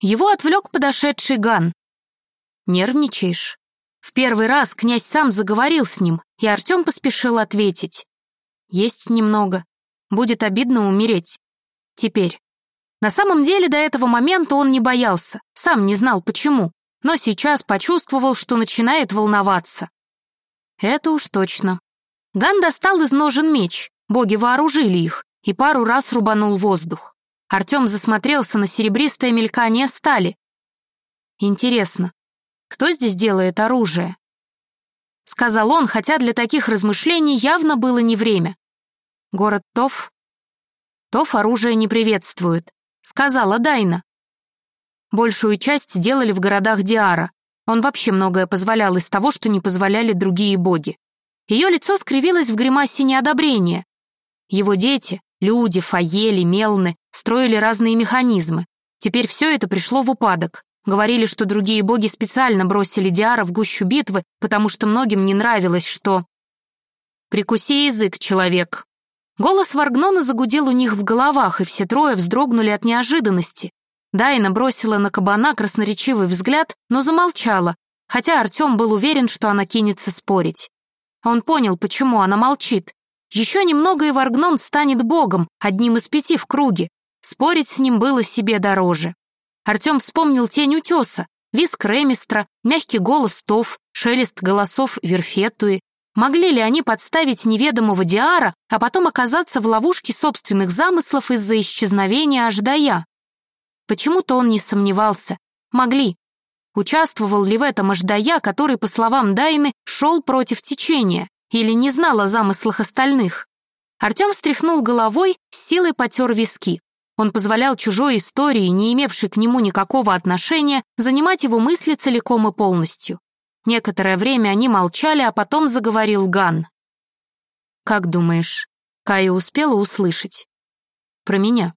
Его отвлек подошедший Ган. «Нервничаешь?» В первый раз князь сам заговорил с ним, и Артем поспешил ответить. «Есть немного. Будет обидно умереть. Теперь». На самом деле до этого момента он не боялся, сам не знал почему, но сейчас почувствовал, что начинает волноваться. Это уж точно. Ган достал из ножен меч, боги вооружили их, и пару раз рубанул воздух. Артем засмотрелся на серебристое мелькание стали. Интересно, кто здесь делает оружие? Сказал он, хотя для таких размышлений явно было не время. Город Тоф? Тоф оружие не приветствует, сказала Дайна. Большую часть сделали в городах Диара. Он вообще многое позволял из того, что не позволяли другие боги. Ее лицо скривилось в гримасе неодобрения. Его дети, люди, фаели, мелны, строили разные механизмы. Теперь все это пришло в упадок. Говорили, что другие боги специально бросили Диара в гущу битвы, потому что многим не нравилось, что... «Прикуси язык, человек!» Голос Варгнона загудел у них в головах, и все трое вздрогнули от неожиданности. Дайна бросила на кабана красноречивый взгляд, но замолчала, хотя Артем был уверен, что она кинется спорить. Он понял, почему она молчит. Еще немного и Варгнон станет богом, одним из пяти в круге. Спорить с ним было себе дороже. Артем вспомнил тень утеса, виск Ремистра, мягкий голос Тов, шелест голосов Верфетуи. Могли ли они подставить неведомого Диара, а потом оказаться в ловушке собственных замыслов из-за исчезновения Аждая? Почему-то он не сомневался. Могли. Участвовал ли в этом Аждая, который, по словам Дайны, шел против течения, или не знал о замыслах остальных? Артем встряхнул головой, силой потер виски. Он позволял чужой истории, не имевшей к нему никакого отношения, занимать его мысли целиком и полностью. Некоторое время они молчали, а потом заговорил Ган. «Как думаешь?» Кая успела услышать. «Про меня».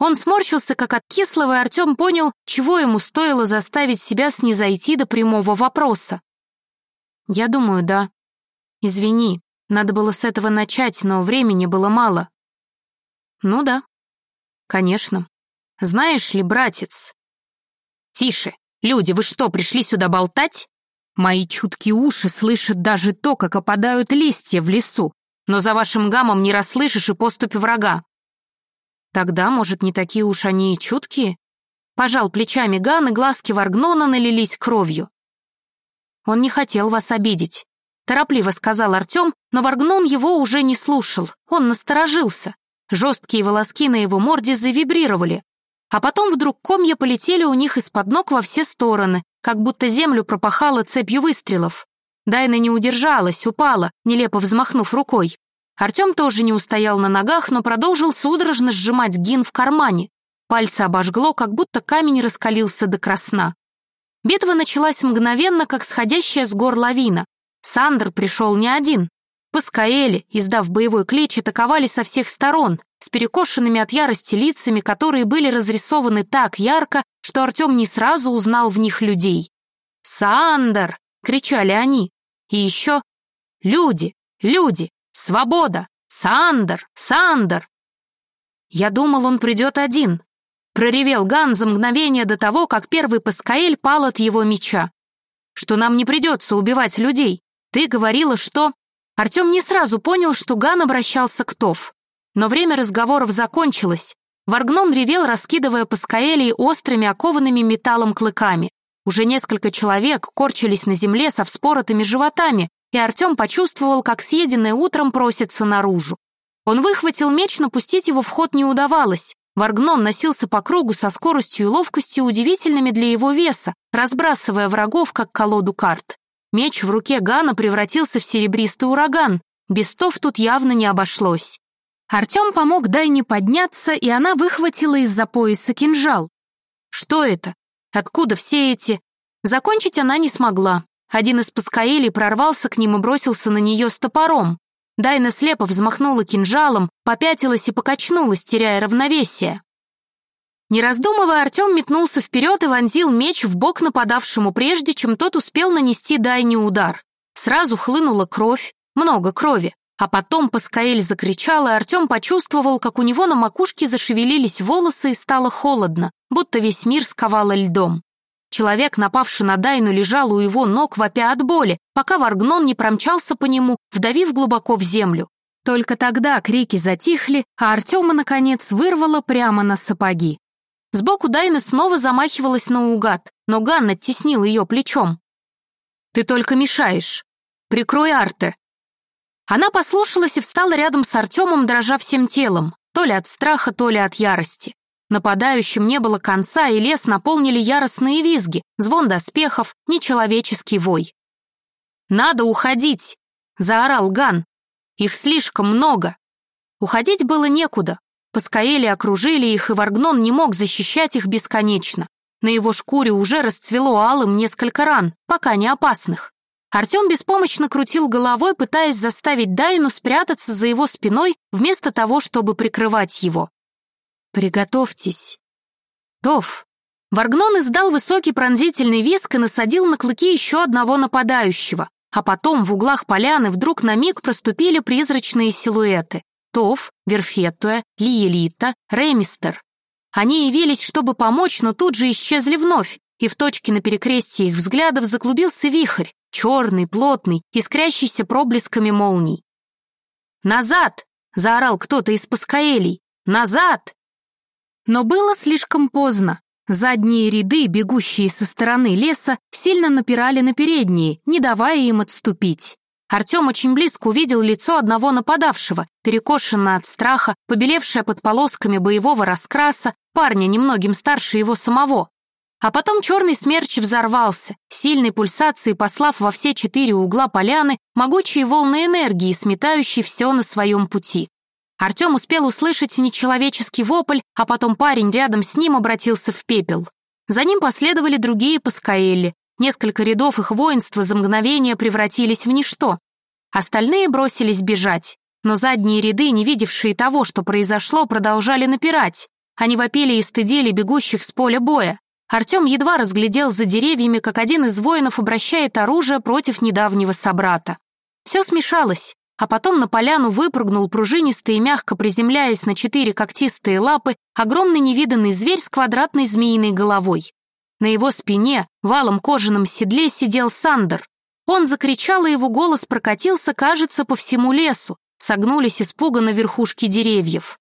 Он сморщился, как от кислого, и Артем понял, чего ему стоило заставить себя снизойти до прямого вопроса. «Я думаю, да. Извини, надо было с этого начать, но времени было мало». «Ну да», «Конечно. Знаешь ли, братец...» «Тише! Люди, вы что, пришли сюда болтать?» «Мои чуткие уши слышат даже то, как опадают листья в лесу, но за вашим гамом не расслышишь и поступь врага». «Тогда, может, не такие уж они и чуткие?» Пожал плечами Ган, и глазки Варгнона налились кровью. «Он не хотел вас обидеть», — торопливо сказал Артем, но Варгнон его уже не слушал, он насторожился. Жесткие волоски на его морде завибрировали, а потом вдруг комья полетели у них из-под ног во все стороны, как будто землю пропахала цепью выстрелов. Дайна не удержалась, упала, нелепо взмахнув рукой. Артем тоже не устоял на ногах, но продолжил судорожно сжимать гин в кармане. Пальцы обожгло, как будто камень раскалился до красна. Битва началась мгновенно, как сходящая с гор лавина. Сандер пришел не один. Паскаэли, издав боевой клич, атаковали со всех сторон, с перекошенными от ярости лицами, которые были разрисованы так ярко, что Артем не сразу узнал в них людей. «Сандер!» — кричали они. И еще «Люди! Люди! Свобода! Сандер! Сандер!» Я думал, он придет один. Проревел Ган за мгновение до того, как первый Паскаэль пал от его меча. Что нам не придется убивать людей. Ты говорила, что... Артем не сразу понял, что Ган обращался к Тов. Но время разговоров закончилось. Варгнон ревел, раскидывая по скаэлии острыми, окованными металлом клыками. Уже несколько человек корчились на земле со вспоротыми животами, и Артем почувствовал, как съеденное утром просится наружу. Он выхватил меч, но пустить его в ход не удавалось. Варгнон носился по кругу со скоростью и ловкостью, удивительными для его веса, разбрасывая врагов, как колоду карт. Меч в руке Гана превратился в серебристый ураган. Без тов тут явно не обошлось. Артем помог Дайне подняться, и она выхватила из-за пояса кинжал. Что это? Откуда все эти... Закончить она не смогла. Один из паскаэлей прорвался к ним и бросился на нее с топором. Дайна слепо взмахнула кинжалом, попятилась и покачнулась, теряя равновесие. Не раздумывая, Артем метнулся вперед и вонзил меч в бок нападавшему, прежде чем тот успел нанести Дайне удар. Сразу хлынула кровь, много крови. А потом Паскаэль закричал, и Артем почувствовал, как у него на макушке зашевелились волосы и стало холодно. будто весь мир сковало льдом. Человек, напавший на Дайну, лежал у его ног, вопя от боли, пока Варгнон не промчался по нему, вдавив глубоко в землю. Только тогда крики затихли, а Артема, наконец, вырвало прямо на сапоги. Сбоку Дайна снова замахивалась наугад, но Ганна оттеснил ее плечом. «Ты только мешаешь. Прикрой Арте». Она послушалась и встала рядом с Артемом, дрожа всем телом, то ли от страха, то ли от ярости. Нападающим не было конца, и лес наполнили яростные визги, звон доспехов, нечеловеческий вой. «Надо уходить!» — заорал Ган. «Их слишком много!» Уходить было некуда. Паскаэли окружили их, и Варгнон не мог защищать их бесконечно. На его шкуре уже расцвело алым несколько ран, пока не опасных. Артем беспомощно крутил головой, пытаясь заставить Дайну спрятаться за его спиной, вместо того, чтобы прикрывать его. «Приготовьтесь». «Тов». Варгнон издал высокий пронзительный виск и насадил на клыки еще одного нападающего, а потом в углах поляны вдруг на миг проступили призрачные силуэты. Тов, Верфетуя, Лиелита, Ремистер. Они явились, чтобы помочь, но тут же исчезли вновь, и в точке на перекрестии их взглядов заклубился вихрь, черный, плотный, искрящийся проблесками молний. «Назад!» — заорал кто-то из паскаэлей. «Назад!» Но было слишком поздно. Задние ряды, бегущие со стороны леса, сильно напирали на передние, не давая им отступить. Артем очень близко увидел лицо одного нападавшего, перекошенное от страха, побелевшее под полосками боевого раскраса, парня немногим старше его самого. А потом черный смерч взорвался, сильной пульсацией послав во все четыре угла поляны могучие волны энергии, сметающие все на своем пути. Артем успел услышать нечеловеческий вопль, а потом парень рядом с ним обратился в пепел. За ним последовали другие паскаэлли. Несколько рядов их воинства за мгновение превратились в ничто. Остальные бросились бежать, но задние ряды, не видевшие того, что произошло, продолжали напирать. Они вопили и стыдили бегущих с поля боя. Артем едва разглядел за деревьями, как один из воинов обращает оружие против недавнего собрата. Все смешалось а потом на поляну выпрыгнул пружинистый и мягко приземляясь на четыре когтистые лапы огромный невиданный зверь с квадратной змеиной головой. На его спине, в алом кожаном седле, сидел Сандер. Он закричал, и его голос прокатился, кажется, по всему лесу. Согнулись испуганно верхушки деревьев.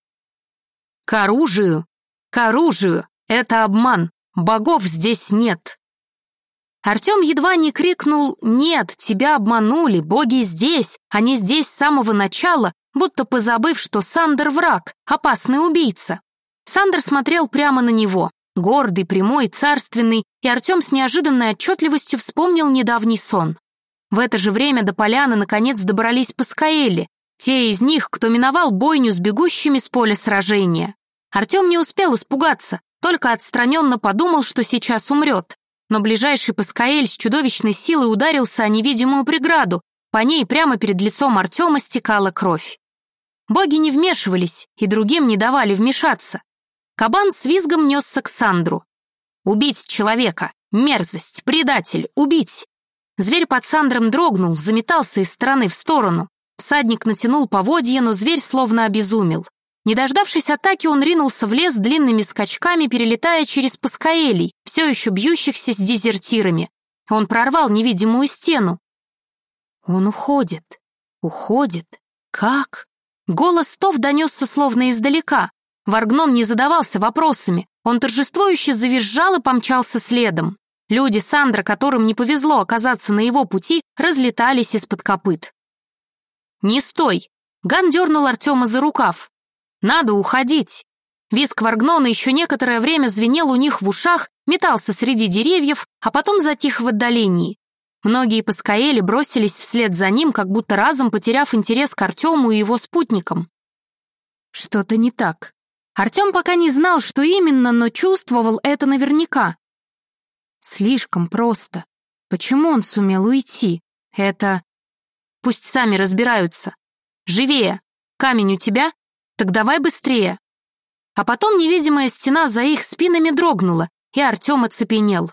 «К оружию! К оружию! Это обман! Богов здесь нет!» Артем едва не крикнул «Нет, тебя обманули, боги здесь, они здесь с самого начала», будто позабыв, что Сандер враг, опасный убийца. Сандер смотрел прямо на него, гордый, прямой, царственный, и Артем с неожиданной отчетливостью вспомнил недавний сон. В это же время до поляны наконец добрались Паскаэли, те из них, кто миновал бойню с бегущими с поля сражения. Артем не успел испугаться, только отстраненно подумал, что сейчас умрет но ближайший Паскаэль с чудовищной силой ударился о невидимую преграду, по ней прямо перед лицом Артема стекала кровь. Боги не вмешивались и другим не давали вмешаться. Кабан с визгом несся к Сандру. «Убить человека! Мерзость! Предатель! Убить!» Зверь под Сандром дрогнул, заметался из стороны в сторону. Всадник натянул поводья, но зверь словно обезумел. Не дождавшись атаки, он ринулся в лес длинными скачками, перелетая через паскаэлей, все еще бьющихся с дезертирами. Он прорвал невидимую стену. Он уходит, уходит. Как? Голос Тов донесся словно издалека. Варгнон не задавался вопросами. Он торжествующе завизжал и помчался следом. Люди Сандра, которым не повезло оказаться на его пути, разлетались из-под копыт. «Не стой!» Ган дернул Артема за рукав. Надо уходить. Виск Варгнона еще некоторое время звенел у них в ушах, метался среди деревьев, а потом затих в отдалении. Многие паскаэли бросились вслед за ним, как будто разом потеряв интерес к Артему и его спутникам. Что-то не так. Артем пока не знал, что именно, но чувствовал это наверняка. Слишком просто. Почему он сумел уйти? Это... Пусть сами разбираются. Живее! Камень у тебя? Так давай быстрее!» А потом невидимая стена за их спинами дрогнула, и Артем оцепенел.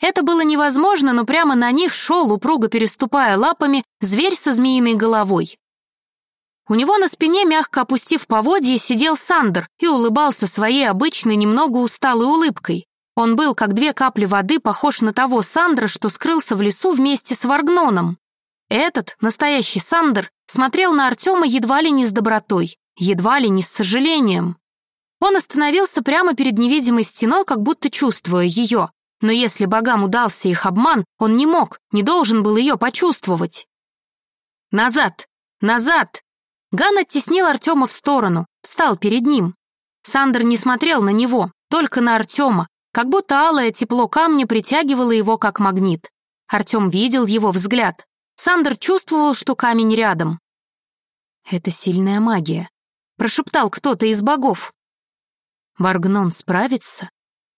Это было невозможно, но прямо на них шел, упруго переступая лапами, зверь со змеиной головой. У него на спине, мягко опустив поводье, сидел Сандер и улыбался своей обычной, немного усталой улыбкой. Он был, как две капли воды, похож на того Сандра, что скрылся в лесу вместе с Варгноном. Этот, настоящий Сандер, смотрел на Артема едва ли не с добротой, едва ли не с сожалением. Он остановился прямо перед невидимой стеной, как будто чувствуя ее. Но если богам удался их обман, он не мог, не должен был ее почувствовать. «Назад! Назад!» Ган оттеснил Артема в сторону, встал перед ним. Сандер не смотрел на него, только на Артема, как будто алое тепло камня притягивало его как магнит. Артем видел его взгляд. Сандер чувствовал, что камень рядом. «Это сильная магия», — прошептал кто-то из богов. Варгнон справится?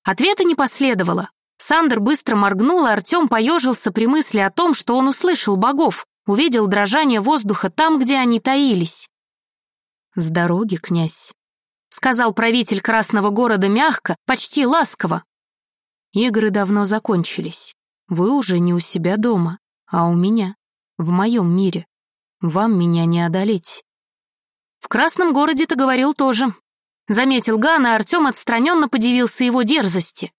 Ответа не последовало. Сандер быстро моргнул, и Артем поежился при мысли о том, что он услышал богов, увидел дрожание воздуха там, где они таились. «С дороги, князь», — сказал правитель Красного города мягко, почти ласково. «Игры давно закончились. Вы уже не у себя дома, а у меня, в моем мире. Вам меня не одолеть». «В Красном городе ты говорил тоже», Заметил Ган, и Артем отстраненно подивился его дерзости.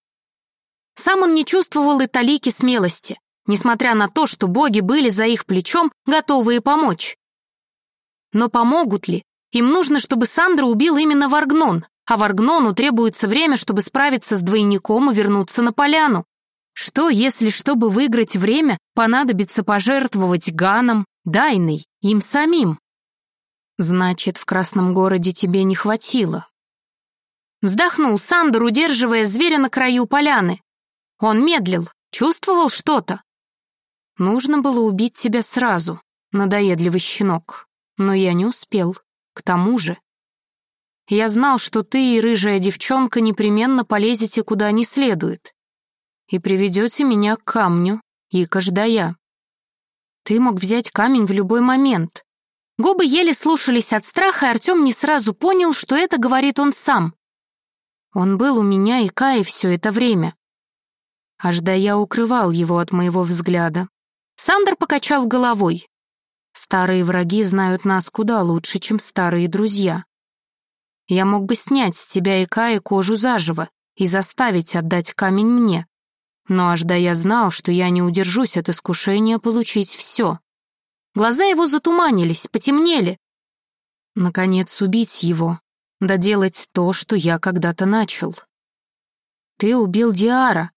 Сам он не чувствовал и талики смелости, несмотря на то, что боги были за их плечом, готовые помочь. Но помогут ли? Им нужно, чтобы Сандра убил именно Варгнон, а Варгнону требуется время, чтобы справиться с двойником и вернуться на поляну. Что, если, чтобы выиграть время, понадобится пожертвовать Ганом, Дайной, им самим? Значит, в Красном городе тебе не хватило, Вздохнул Сандер, удерживая зверя на краю поляны. Он медлил, чувствовал что-то. Нужно было убить тебя сразу, надоедливый щенок. Но я не успел. К тому же. Я знал, что ты и рыжая девчонка непременно полезете куда не следует. И приведете меня к камню, и каждая. Ты мог взять камень в любой момент. Губы еле слушались от страха, и Артем не сразу понял, что это говорит он сам. Он был у меня и Каи все это время. Аж да я укрывал его от моего взгляда. Сандер покачал головой. Старые враги знают нас куда лучше, чем старые друзья. Я мог бы снять с тебя и Каи кожу заживо и заставить отдать камень мне. Но аж да я знал, что я не удержусь от искушения получить все. Глаза его затуманились, потемнели. Наконец, убить его, доделать то, что я когда-то начал. Ты убил Диара.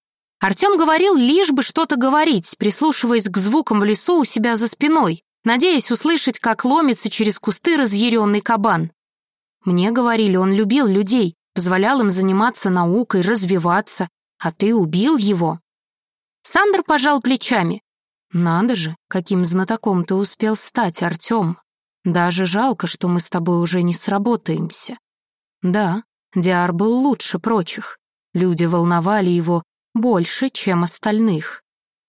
Артем говорил лишь бы что-то говорить, прислушиваясь к звукам в лесу у себя за спиной, надеясь услышать, как ломится через кусты разъяренный кабан. Мне говорили, он любил людей, позволял им заниматься наукой, развиваться, а ты убил его. Сандер пожал плечами. Надо же, каким знатоком ты успел стать, Артем. Даже жалко, что мы с тобой уже не сработаемся. Да, Диар был лучше прочих. Люди волновали его больше, чем остальных.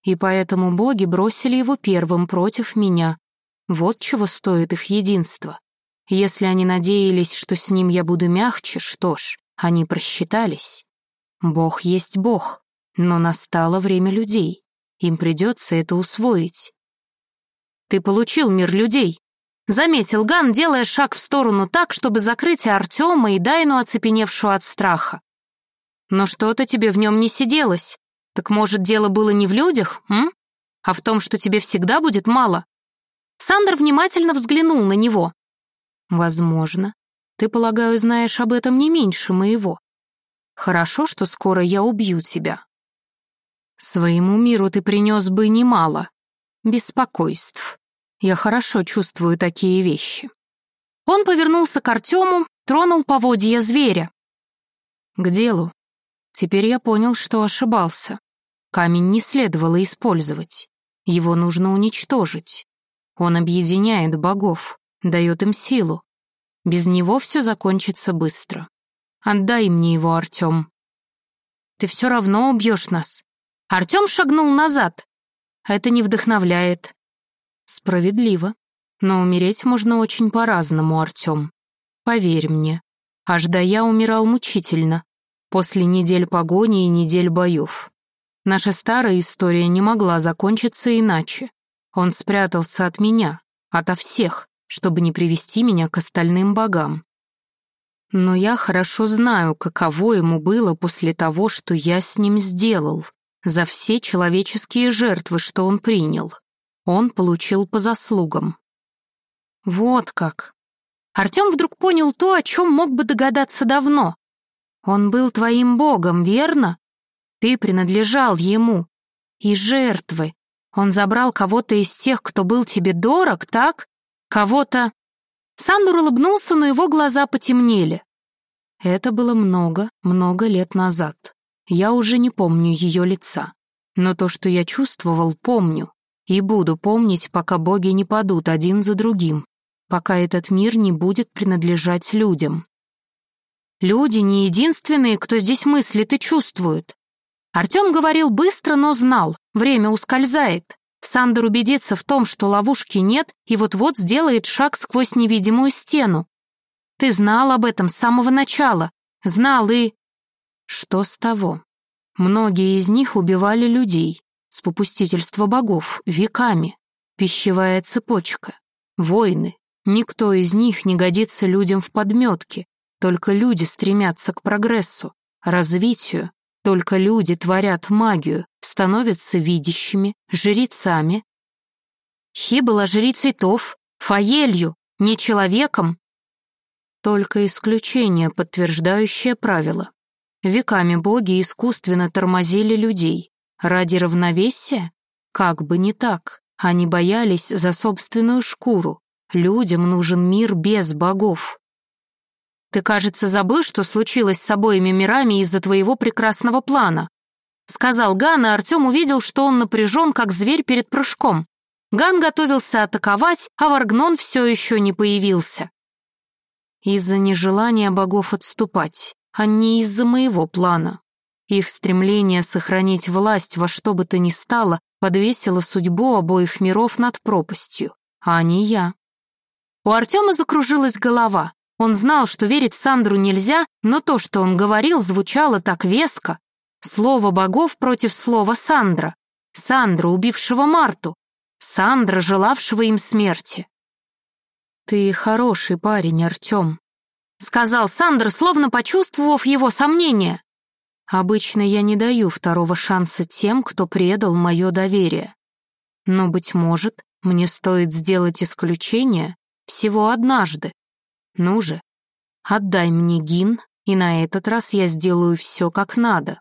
И поэтому боги бросили его первым против меня. Вот чего стоит их единство. Если они надеялись, что с ним я буду мягче, что ж, они просчитались. Бог есть Бог, но настало время людей. Им придется это усвоить. Ты получил мир людей, Заметил Ган, делая шаг в сторону так, чтобы закрыть Артема и Дайну, оцепеневшую от страха. Но что-то тебе в нем не сиделось. Так может, дело было не в людях, м? А в том, что тебе всегда будет мало? Сандер внимательно взглянул на него. Возможно. Ты, полагаю, знаешь об этом не меньше моего. Хорошо, что скоро я убью тебя. Своему миру ты принес бы немало беспокойств. Я хорошо чувствую такие вещи. Он повернулся к Артему, тронул поводья зверя. К делу. Теперь я понял, что ошибался. Камень не следовало использовать. Его нужно уничтожить. Он объединяет богов, дает им силу. Без него все закончится быстро. Отдай мне его, Артем. Ты все равно убьешь нас. Артем шагнул назад. Это не вдохновляет. Справедливо. Но умереть можно очень по-разному, Артем. Поверь мне. Аж да я умирал мучительно. После недель погони и недель боев. Наша старая история не могла закончиться иначе. Он спрятался от меня, ото всех, чтобы не привести меня к остальным богам. Но я хорошо знаю, каково ему было после того, что я с ним сделал, за все человеческие жертвы, что он принял. Он получил по заслугам. Вот как. Артем вдруг понял то, о чем мог бы догадаться давно. Он был твоим богом, верно? Ты принадлежал ему. И жертвы. Он забрал кого-то из тех, кто был тебе дорог, так? Кого-то... Сандур улыбнулся, но его глаза потемнели. Это было много, много лет назад. Я уже не помню ее лица. Но то, что я чувствовал, помню. И буду помнить, пока боги не падут один за другим, пока этот мир не будет принадлежать людям. Люди не единственные, кто здесь мыслит и чувствует. Артем говорил быстро, но знал, время ускользает. Сандер убедится в том, что ловушки нет, и вот-вот сделает шаг сквозь невидимую стену. Ты знал об этом с самого начала. Знал и... Что с того? Многие из них убивали людей с попустительства богов веками. Пищевая цепочка. Войны. Никто из них не годится людям в подметке. Только люди стремятся к прогрессу, развитию. Только люди творят магию, становятся видящими, жрецами. Хи была жрицей Тов, Фаелью, не человеком. Только исключение, подтверждающее правило. Веками боги искусственно тормозили людей. Ради равновесия? Как бы не так. Они боялись за собственную шкуру. Людям нужен мир без богов. Ты, кажется, забыл, что случилось с обоими мирами из-за твоего прекрасного плана. Сказал Ган, и Артем увидел, что он напряжен, как зверь перед прыжком. Ган готовился атаковать, а Варгнон все еще не появился. Из-за нежелания богов отступать, а не из-за моего плана. Их стремление сохранить власть во что бы то ни стало подвесило судьбу обоих миров над пропастью, а не я. У Артема закружилась голова. Он знал, что верить Сандру нельзя, но то, что он говорил, звучало так веско. Слово богов против слова Сандра. Сандра, убившего Марту. Сандра, желавшего им смерти. «Ты хороший парень, Артем», — сказал Сандр, словно почувствовав его сомнение. «Обычно я не даю второго шанса тем, кто предал мое доверие. Но, быть может, мне стоит сделать исключение всего однажды. Ну же, отдай мне гин, и на этот раз я сделаю все как надо.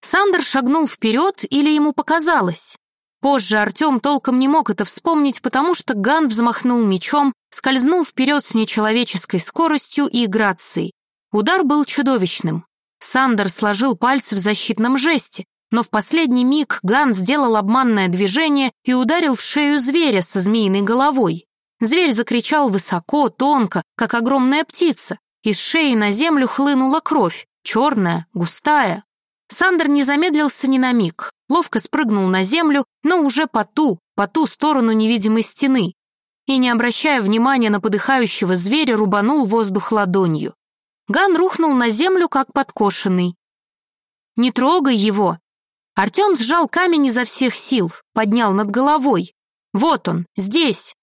Сандер шагнул вперед или ему показалось? Позже Артем толком не мог это вспомнить, потому что Ган взмахнул мечом, скользнул вперед с нечеловеческой скоростью и грацией. Удар был чудовищным. Сандер сложил пальцы в защитном жесте, но в последний миг Ган сделал обманное движение и ударил в шею зверя со змеиной головой. Зверь закричал высоко, тонко, как огромная птица. Из шеи на землю хлынула кровь, черная, густая. Сандер не замедлился ни на миг, ловко спрыгнул на землю, но уже по ту, по ту сторону невидимой стены. И, не обращая внимания на подыхающего зверя, рубанул воздух ладонью. Ган рухнул на землю, как подкошенный. «Не трогай его!» Артем сжал камень изо всех сил, поднял над головой. «Вот он, здесь!»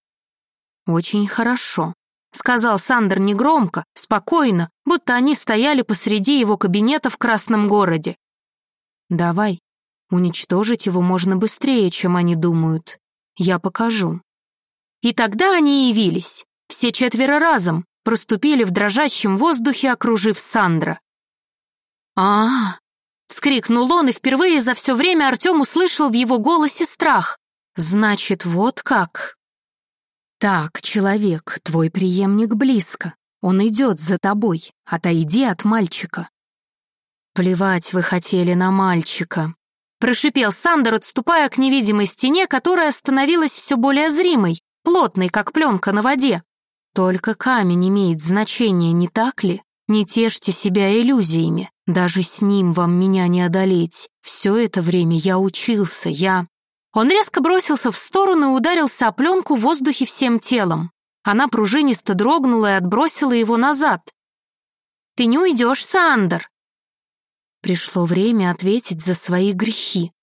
«Очень хорошо», — сказал Сандер негромко, спокойно, будто они стояли посреди его кабинета в Красном городе. «Давай, уничтожить его можно быстрее, чем они думают. Я покажу». И тогда они явились, все четверо разом, проступили в дрожащем воздухе, окружив Сандра. а, вскрикнул он, и впервые за все время Артем услышал в его голосе страх. «Значит, вот как!» «Так, человек, твой преемник близко. Он идет за тобой. Отойди от мальчика». «Плевать вы хотели на мальчика», — прошипел Сандер, отступая к невидимой стене, которая становилась все более зримой, плотной, как пленка на воде. «Только камень имеет значение, не так ли? Не тешьте себя иллюзиями. Даже с ним вам меня не одолеть. Все это время я учился, я...» Он резко бросился в сторону и ударился о пленку в воздухе всем телом. Она пружинисто дрогнула и отбросила его назад. «Ты не уйдешь, Сандер!» Пришло время ответить за свои грехи.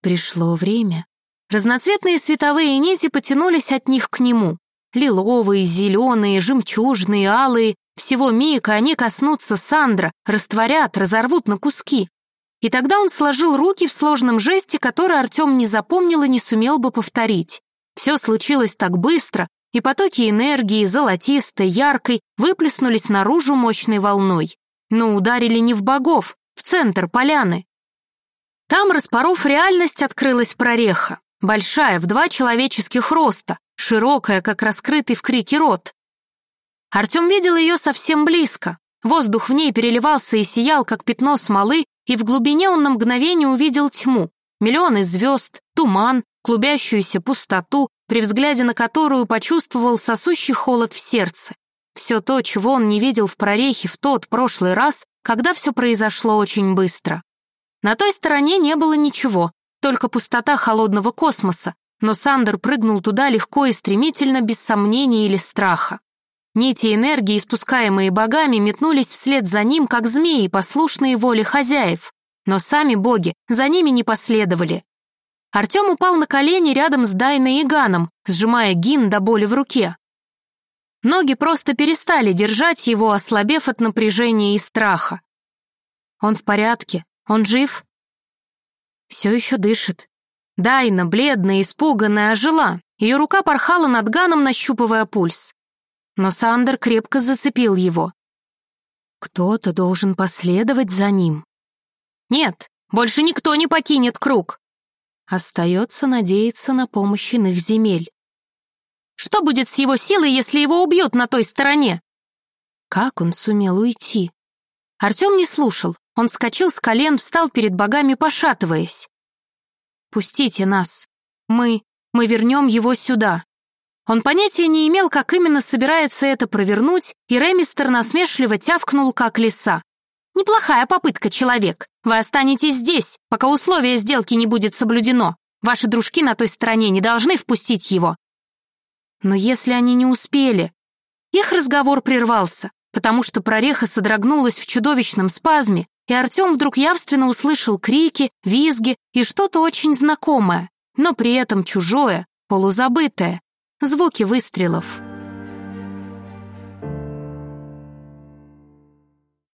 Пришло время. Разноцветные световые нити потянулись от них к нему. Лиловые, зеленые, жемчужные, алые. Всего миг, они коснутся Сандра, растворят, разорвут на куски. И тогда он сложил руки в сложном жесте, который Артем не запомнил и не сумел бы повторить. Все случилось так быстро, и потоки энергии, золотистой, яркой, выплеснулись наружу мощной волной. Но ударили не в богов, в центр поляны. Там, распоров реальность, открылась прореха. Большая, в два человеческих роста, широкая, как раскрытый в крике рот. Артем видел ее совсем близко. Воздух в ней переливался и сиял, как пятно смолы, и в глубине он на мгновение увидел тьму. Миллионы звезд, туман, клубящуюся пустоту, при взгляде на которую почувствовал сосущий холод в сердце. Все то, чего он не видел в прорехе в тот прошлый раз, когда все произошло очень быстро. На той стороне не было ничего, только пустота холодного космоса, но Сандер прыгнул туда легко и стремительно, без сомнений или страха. Нити энергии, испускаемые богами, метнулись вслед за ним, как змеи, послушные воле хозяев. Но сами боги за ними не последовали. Артем упал на колени рядом с Дайной и Ганом, сжимая гин до боли в руке. Ноги просто перестали держать его, ослабев от напряжения и страха. Он в порядке, он жив? Все еще дышит. Дайна, бледная, испуганная, ожила. Ее рука порхала над Ганом, нащупывая пульс. Но Сандер крепко зацепил его. Кто-то должен последовать за ним. Нет, больше никто не покинет круг. Остается надеяться на помощь иных земель. Что будет с его силой, если его убьют на той стороне? Как он сумел уйти? Артем не слушал. Он вскочил с колен, встал перед богами, пошатываясь. «Пустите нас. Мы... мы вернем его сюда». Он понятия не имел, как именно собирается это провернуть, и Ремистер насмешливо тявкнул, как лиса. «Неплохая попытка, человек. Вы останетесь здесь, пока условие сделки не будет соблюдено. Ваши дружки на той стороне не должны впустить его». Но если они не успели... Их разговор прервался, потому что прореха содрогнулась в чудовищном спазме, и Артем вдруг явственно услышал крики, визги и что-то очень знакомое, но при этом чужое, полузабытое, звуки выстрелов.